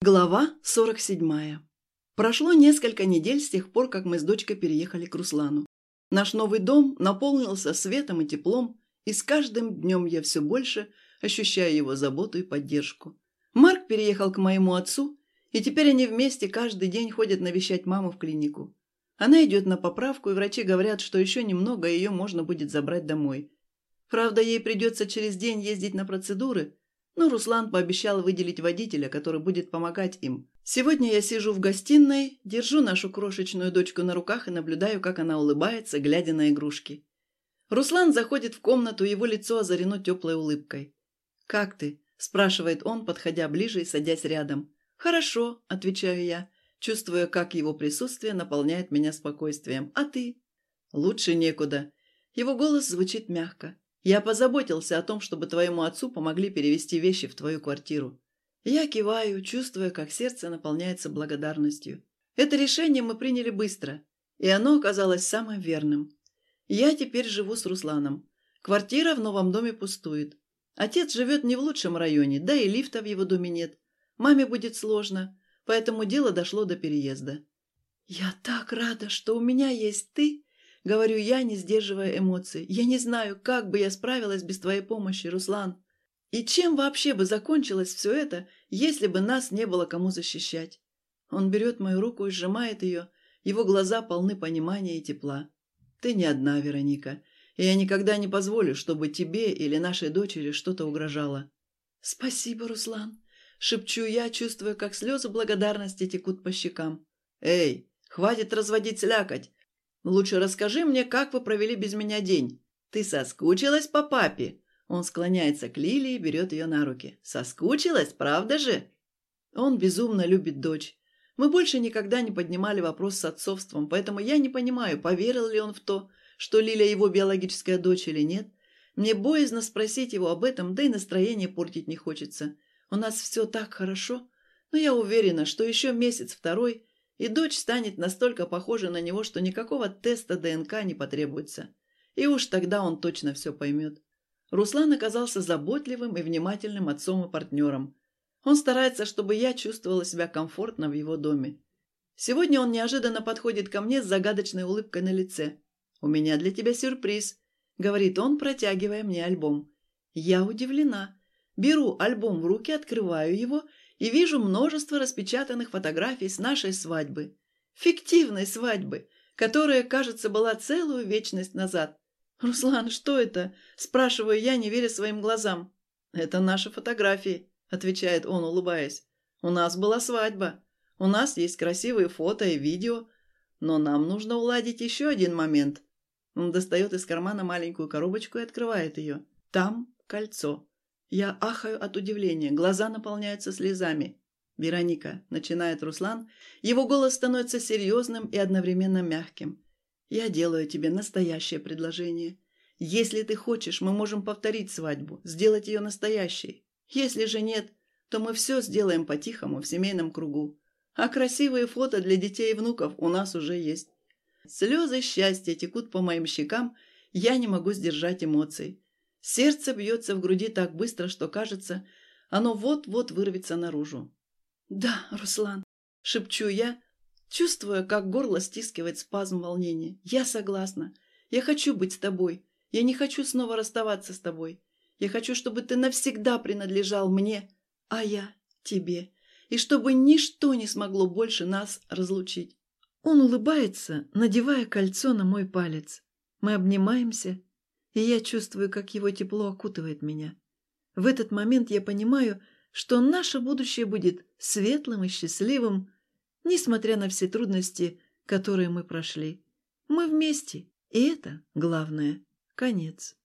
Глава 47. Прошло несколько недель с тех пор, как мы с дочкой переехали к Руслану. Наш новый дом наполнился светом и теплом, и с каждым днем я все больше ощущаю его заботу и поддержку. Марк переехал к моему отцу, и теперь они вместе каждый день ходят навещать маму в клинику. Она идет на поправку, и врачи говорят, что еще немного ее можно будет забрать домой. Правда, ей придется через день ездить на процедуры – но Руслан пообещал выделить водителя, который будет помогать им. Сегодня я сижу в гостиной, держу нашу крошечную дочку на руках и наблюдаю, как она улыбается, глядя на игрушки. Руслан заходит в комнату, его лицо озарено теплой улыбкой. «Как ты?» – спрашивает он, подходя ближе и садясь рядом. «Хорошо», – отвечаю я, чувствуя, как его присутствие наполняет меня спокойствием. «А ты?» «Лучше некуда». Его голос звучит мягко. Я позаботился о том, чтобы твоему отцу помогли перевести вещи в твою квартиру. Я киваю, чувствуя, как сердце наполняется благодарностью. Это решение мы приняли быстро, и оно оказалось самым верным. Я теперь живу с Русланом. Квартира в новом доме пустует. Отец живет не в лучшем районе, да и лифта в его доме нет. Маме будет сложно, поэтому дело дошло до переезда. «Я так рада, что у меня есть ты Говорю я, не сдерживая эмоций. Я не знаю, как бы я справилась без твоей помощи, Руслан. И чем вообще бы закончилось все это, если бы нас не было кому защищать? Он берет мою руку и сжимает ее. Его глаза полны понимания и тепла. Ты не одна, Вероника. И я никогда не позволю, чтобы тебе или нашей дочери что-то угрожало. Спасибо, Руслан. Шепчу я, чувствуя, как слезы благодарности текут по щекам. Эй, хватит разводить слякоть. Лучше расскажи мне, как вы провели без меня день. Ты соскучилась по папе?» Он склоняется к Лилии и берет ее на руки. «Соскучилась, правда же?» Он безумно любит дочь. Мы больше никогда не поднимали вопрос с отцовством, поэтому я не понимаю, поверил ли он в то, что Лиля его биологическая дочь или нет. Мне боязно спросить его об этом, да и настроение портить не хочется. У нас все так хорошо, но я уверена, что еще месяц-второй, и дочь станет настолько похожа на него, что никакого теста ДНК не потребуется. И уж тогда он точно все поймет. Руслан оказался заботливым и внимательным отцом и партнером. Он старается, чтобы я чувствовала себя комфортно в его доме. Сегодня он неожиданно подходит ко мне с загадочной улыбкой на лице. «У меня для тебя сюрприз», — говорит он, протягивая мне альбом. Я удивлена. Беру альбом в руки, открываю его и вижу множество распечатанных фотографий с нашей свадьбы. Фиктивной свадьбы, которая, кажется, была целую вечность назад. «Руслан, что это?» – спрашиваю я, не веря своим глазам. «Это наши фотографии», – отвечает он, улыбаясь. «У нас была свадьба. У нас есть красивые фото и видео. Но нам нужно уладить еще один момент». Он достает из кармана маленькую коробочку и открывает ее. Там кольцо. Я ахаю от удивления, глаза наполняются слезами. «Вероника», — начинает Руслан, его голос становится серьезным и одновременно мягким. «Я делаю тебе настоящее предложение. Если ты хочешь, мы можем повторить свадьбу, сделать ее настоящей. Если же нет, то мы все сделаем по-тихому в семейном кругу. А красивые фото для детей и внуков у нас уже есть. Слезы счастья текут по моим щекам, я не могу сдержать эмоций. Сердце бьется в груди так быстро, что кажется, оно вот-вот вырвется наружу. «Да, Руслан», — шепчу я, чувствуя, как горло стискивает спазм волнения. «Я согласна. Я хочу быть с тобой. Я не хочу снова расставаться с тобой. Я хочу, чтобы ты навсегда принадлежал мне, а я тебе, и чтобы ничто не смогло больше нас разлучить». Он улыбается, надевая кольцо на мой палец. Мы обнимаемся, и я чувствую, как его тепло окутывает меня. В этот момент я понимаю, что наше будущее будет светлым и счастливым, несмотря на все трудности, которые мы прошли. Мы вместе, и это главное. Конец.